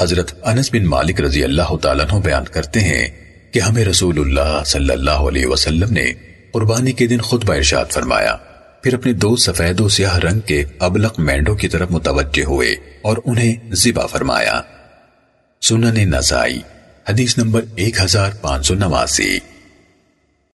حضرت انس بن مالک رضی اللہ تعالیٰ عنہ بیان کرتے ہیں کہ ہمیں رسول اللہ صلی اللہ علیہ وسلم نے قربانی کے دن خطبہ ارشاد فرمایا۔ پھر اپنے دو سفید و سیاہ رنگ کے ابلق مینڈوں کی طرف متوجہ ہوئے اور انہیں ذبح فرمایا۔ سنن نسائی، حدیث نمبر ایک ہزار پانچ سو نواسی۔